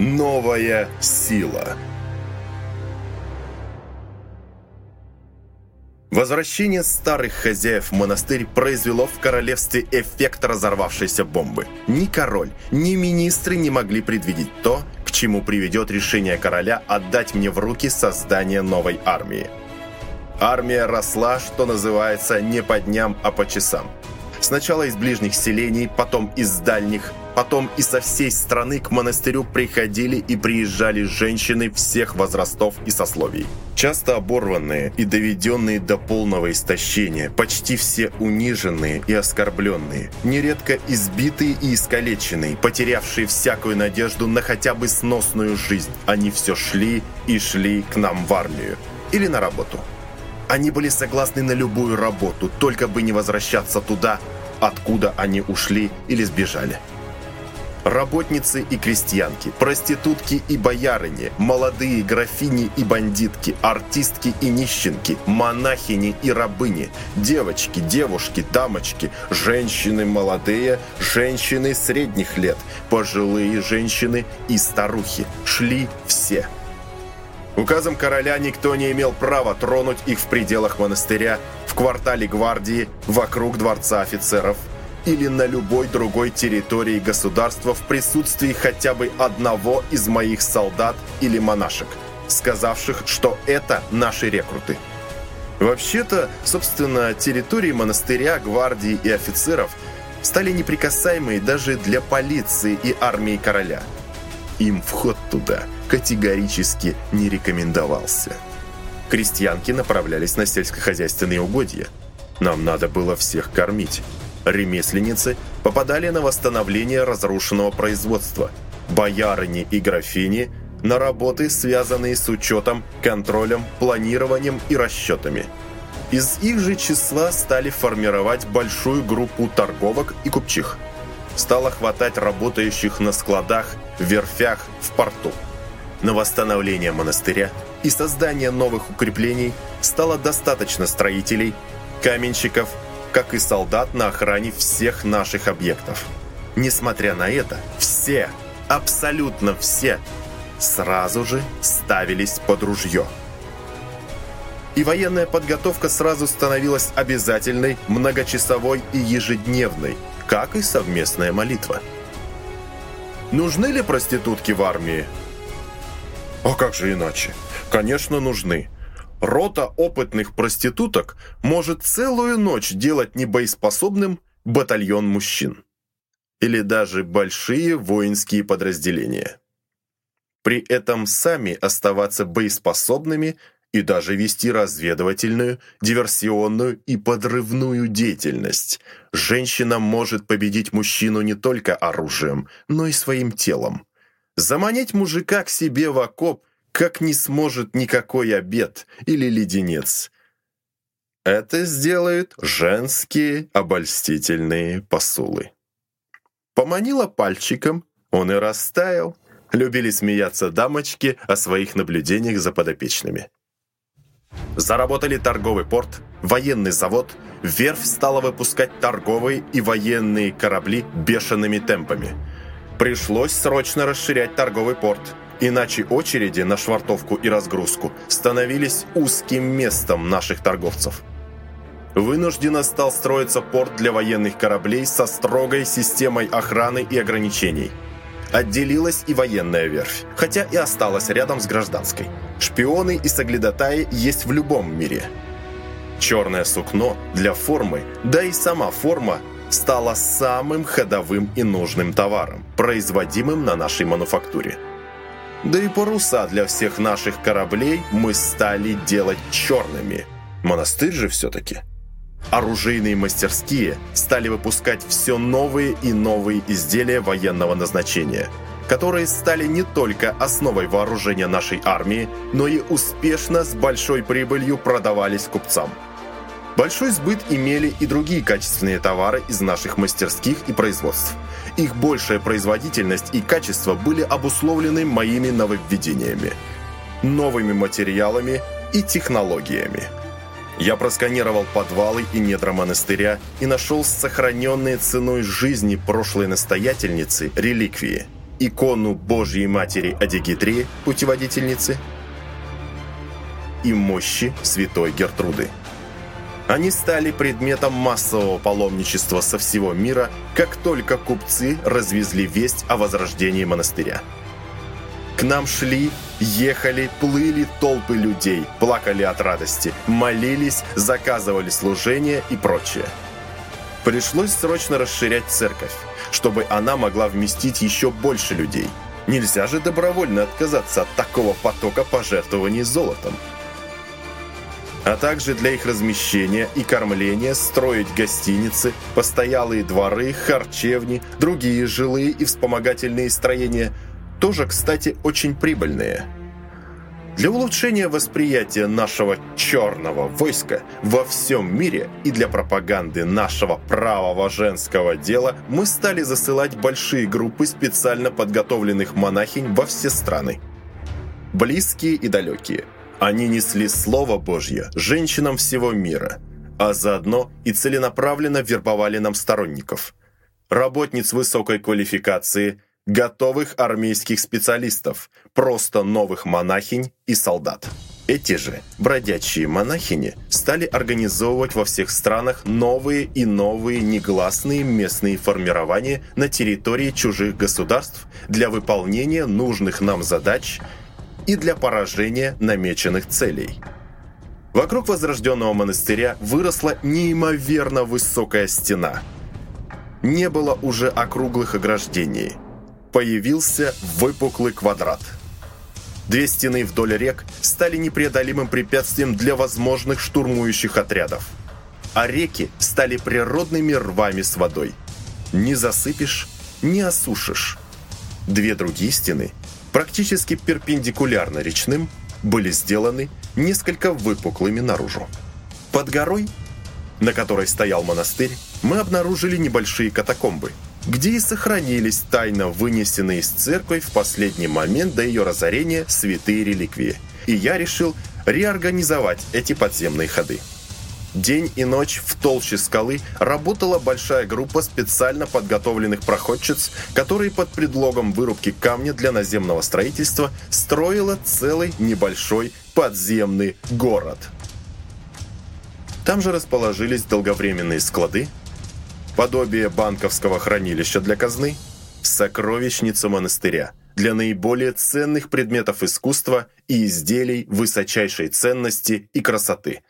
Новая сила. Возвращение старых хозяев в монастырь произвело в королевстве эффект разорвавшейся бомбы. Ни король, ни министры не могли предвидеть то, к чему приведет решение короля отдать мне в руки создание новой армии. Армия росла, что называется, не по дням, а по часам. Сначала из ближних селений, потом из дальних, потом и со всей страны к монастырю приходили и приезжали женщины всех возрастов и сословий. Часто оборванные и доведенные до полного истощения, почти все униженные и оскорбленные, нередко избитые и искалеченные, потерявшие всякую надежду на хотя бы сносную жизнь, они все шли и шли к нам в армию или на работу. Они были согласны на любую работу, только бы не возвращаться туда, откуда они ушли или сбежали. Работницы и крестьянки, проститутки и боярыни, молодые графини и бандитки, артистки и нищенки, монахини и рабыни, девочки, девушки, дамочки, женщины молодые, женщины средних лет, пожилые женщины и старухи. Шли все. Указом короля никто не имел права тронуть их в пределах монастыря, в квартале гвардии, вокруг дворца офицеров или на любой другой территории государства в присутствии хотя бы одного из моих солдат или монашек, сказавших, что это наши рекруты. Вообще-то, собственно, территории монастыря, гвардии и офицеров стали неприкасаемые даже для полиции и армии короля. Им вход туда – категорически не рекомендовался. Крестьянки направлялись на сельскохозяйственные угодья. Нам надо было всех кормить. Ремесленницы попадали на восстановление разрушенного производства. Боярыни и графини – на работы, связанные с учетом, контролем, планированием и расчетами. Из их же числа стали формировать большую группу торговок и купчих. Стало хватать работающих на складах, верфях, в порту. На восстановление монастыря и создание новых укреплений стало достаточно строителей, каменщиков, как и солдат на охране всех наших объектов. Несмотря на это, все, абсолютно все, сразу же ставились под ружье. И военная подготовка сразу становилась обязательной, многочасовой и ежедневной, как и совместная молитва. Нужны ли проститутки в армии? А как же иначе? Конечно, нужны. Рота опытных проституток может целую ночь делать небоеспособным батальон мужчин. Или даже большие воинские подразделения. При этом сами оставаться боеспособными и даже вести разведывательную, диверсионную и подрывную деятельность. Женщина может победить мужчину не только оружием, но и своим телом. Заманить мужика к себе в окоп, как не сможет никакой обед или леденец. Это сделают женские обольстительные посулы. Поманила пальчиком, он и растаял. Любили смеяться дамочки о своих наблюдениях за подопечными. Заработали торговый порт, военный завод, верфь стала выпускать торговые и военные корабли бешеными темпами – Пришлось срочно расширять торговый порт, иначе очереди на швартовку и разгрузку становились узким местом наших торговцев. Вынужденно стал строиться порт для военных кораблей со строгой системой охраны и ограничений. Отделилась и военная верфь, хотя и осталась рядом с гражданской. Шпионы и соглядатаи есть в любом мире. Черное сукно для формы, да и сама форма стала самым ходовым и нужным товаром, производимым на нашей мануфактуре. Да и паруса для всех наших кораблей мы стали делать черными. Монастырь же все-таки. Оружейные мастерские стали выпускать все новые и новые изделия военного назначения, которые стали не только основой вооружения нашей армии, но и успешно с большой прибылью продавались купцам. Большой сбыт имели и другие качественные товары из наших мастерских и производств. Их большая производительность и качество были обусловлены моими нововведениями, новыми материалами и технологиями. Я просканировал подвалы и недра монастыря и нашел сохраненные ценой жизни прошлой настоятельницы реликвии. икону Божьей Матери Адигитрии, путеводительницы, и мощи святой Гертруды. Они стали предметом массового паломничества со всего мира, как только купцы развезли весть о возрождении монастыря. К нам шли, ехали, плыли толпы людей, плакали от радости, молились, заказывали служения и прочее. Пришлось срочно расширять церковь, чтобы она могла вместить еще больше людей. Нельзя же добровольно отказаться от такого потока пожертвований золотом а также для их размещения и кормления строить гостиницы, постоялые дворы, харчевни, другие жилые и вспомогательные строения, тоже, кстати, очень прибыльные. Для улучшения восприятия нашего черного войска во всем мире и для пропаганды нашего правого женского дела мы стали засылать большие группы специально подготовленных монахинь во все страны. Близкие и далекие – они несли Слово Божье женщинам всего мира, а заодно и целенаправленно вербовали нам сторонников. Работниц высокой квалификации, готовых армейских специалистов, просто новых монахинь и солдат. Эти же бродячие монахини стали организовывать во всех странах новые и новые негласные местные формирования на территории чужих государств для выполнения нужных нам задач и для поражения намеченных целей. Вокруг возрожденного монастыря выросла неимоверно высокая стена. Не было уже округлых ограждений. Появился выпуклый квадрат. Две стены вдоль рек стали непреодолимым препятствием для возможных штурмующих отрядов. А реки стали природными рвами с водой. Не засыпешь, не осушишь. Две другие стены практически перпендикулярно речным, были сделаны несколько выпуклыми наружу. Под горой, на которой стоял монастырь, мы обнаружили небольшие катакомбы, где и сохранились тайно вынесенные из церкви в последний момент до ее разорения святые реликвии. И я решил реорганизовать эти подземные ходы. День и ночь в толще скалы работала большая группа специально подготовленных проходчиц, которые под предлогом вырубки камня для наземного строительства строила целый небольшой подземный город. Там же расположились долговременные склады, подобие банковского хранилища для казны, сокровищница монастыря для наиболее ценных предметов искусства и изделий высочайшей ценности и красоты –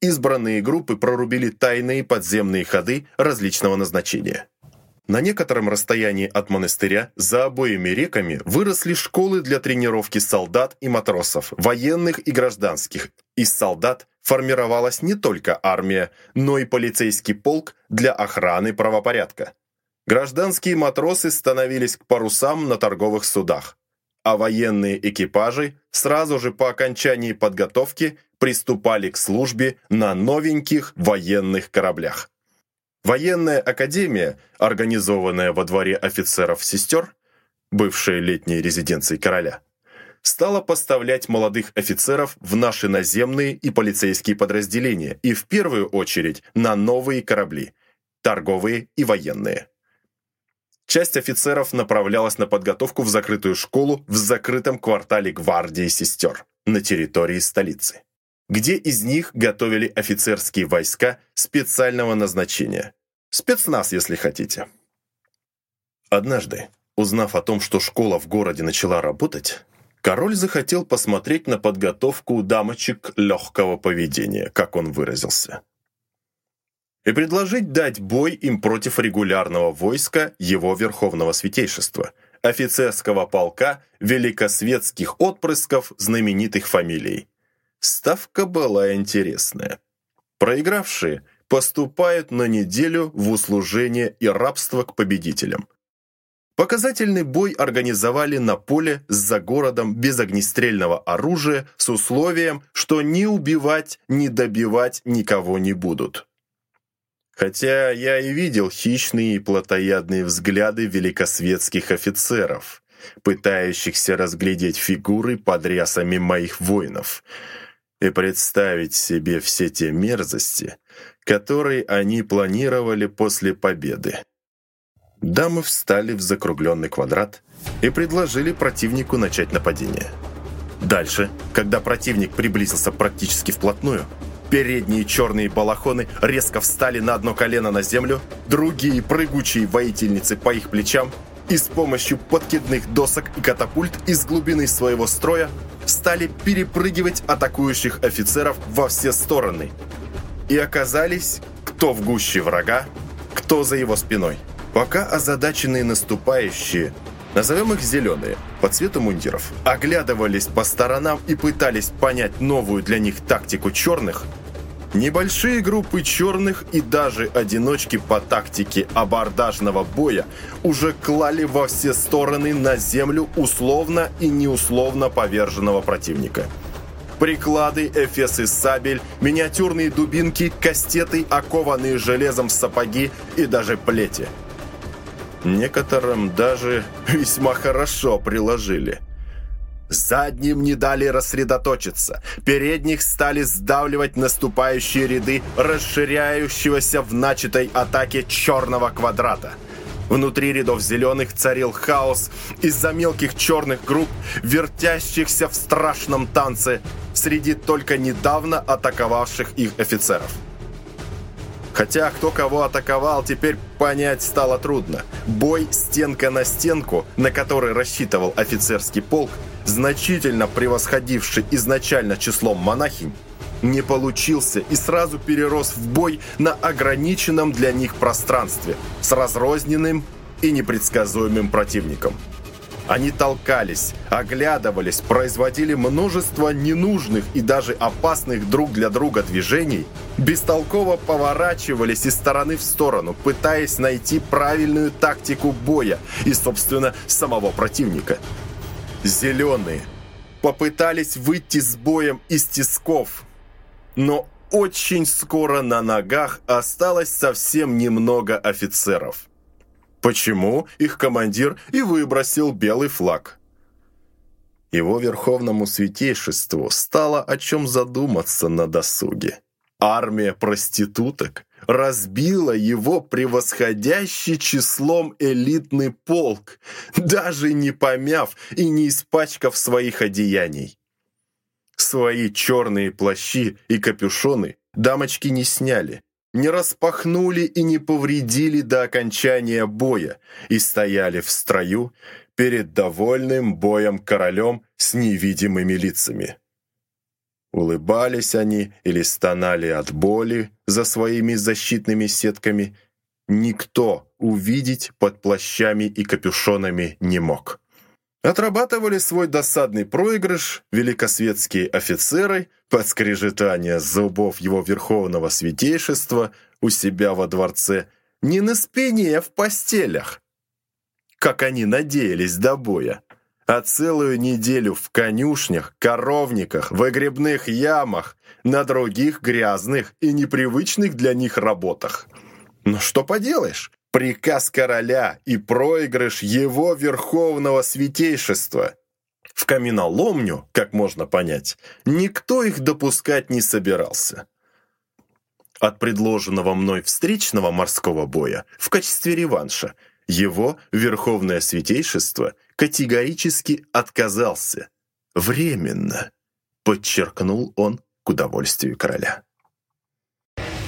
избранные группы прорубили тайные подземные ходы различного назначения. На некотором расстоянии от монастыря за обоими реками выросли школы для тренировки солдат и матросов, военных и гражданских. Из солдат формировалась не только армия, но и полицейский полк для охраны правопорядка. Гражданские матросы становились к парусам на торговых судах, а военные экипажи сразу же по окончании подготовки приступали к службе на новеньких военных кораблях. Военная академия, организованная во дворе офицеров-сестер, бывшая летней резиденцией короля, стала поставлять молодых офицеров в наши наземные и полицейские подразделения и в первую очередь на новые корабли, торговые и военные. Часть офицеров направлялась на подготовку в закрытую школу в закрытом квартале гвардии сестер на территории столицы где из них готовили офицерские войска специального назначения. Спецназ, если хотите. Однажды, узнав о том, что школа в городе начала работать, король захотел посмотреть на подготовку дамочек легкого поведения, как он выразился, и предложить дать бой им против регулярного войска его верховного святейшества, офицерского полка великосветских отпрысков знаменитых фамилий Ставка была интересная. Проигравшие поступают на неделю в услужение и рабство к победителям. Показательный бой организовали на поле за городом без огнестрельного оружия с условием, что ни убивать, ни добивать никого не будут. Хотя я и видел хищные и плотоядные взгляды великосветских офицеров, пытающихся разглядеть фигуры под рясами моих воинов – и представить себе все те мерзости, которые они планировали после победы. Дамы встали в закругленный квадрат и предложили противнику начать нападение. Дальше, когда противник приблизился практически вплотную, передние черные балахоны резко встали на одно колено на землю, другие прыгучие воительницы по их плечам и с помощью подкидных досок и катапульт из глубины своего строя стали перепрыгивать атакующих офицеров во все стороны и оказались кто в гуще врага, кто за его спиной. Пока озадаченные наступающие назовем их «зеленые», по цвету мундиров, оглядывались по сторонам и пытались понять новую для них тактику черных, небольшие группы черных и даже одиночки по тактике абордажного боя уже клали во все стороны на землю условно и неусловно поверженного противника. Приклады, эфесы сабель, миниатюрные дубинки, кастеты, окованные железом сапоги и даже плети – Некоторым даже весьма хорошо приложили. Задним не дали рассредоточиться. Передних стали сдавливать наступающие ряды расширяющегося в начатой атаке черного квадрата. Внутри рядов зеленых царил хаос из-за мелких черных групп, вертящихся в страшном танце среди только недавно атаковавших их офицеров. Хотя кто кого атаковал, теперь понять стало трудно. Бой стенка на стенку, на который рассчитывал офицерский полк, значительно превосходивший изначально числом монахинь, не получился и сразу перерос в бой на ограниченном для них пространстве с разрозненным и непредсказуемым противником. Они толкались, оглядывались, производили множество ненужных и даже опасных друг для друга движений, бестолково поворачивались из стороны в сторону, пытаясь найти правильную тактику боя и, собственно, самого противника. Зеленые попытались выйти с боем из тисков, но очень скоро на ногах осталось совсем немного офицеров почему их командир и выбросил белый флаг. Его верховному святейшеству стало о чем задуматься на досуге. Армия проституток разбила его превосходящий числом элитный полк, даже не помяв и не испачкав своих одеяний. Свои черные плащи и капюшоны дамочки не сняли, не распахнули и не повредили до окончания боя и стояли в строю перед довольным боем королем с невидимыми лицами. Улыбались они или стонали от боли за своими защитными сетками. Никто увидеть под плащами и капюшонами не мог. Отрабатывали свой досадный проигрыш великосветские офицеры под скрежетание зубов его верховного святейшества у себя во дворце не на спине, а в постелях, как они надеялись до боя, а целую неделю в конюшнях, коровниках, выгребных ямах, на других грязных и непривычных для них работах. Но что поделаешь, приказ короля и проигрыш его верховного святейшества. В каменоломню, как можно понять, никто их допускать не собирался. От предложенного мной встречного морского боя в качестве реванша его верховное святейшество категорически отказался. Временно, подчеркнул он к удовольствию короля.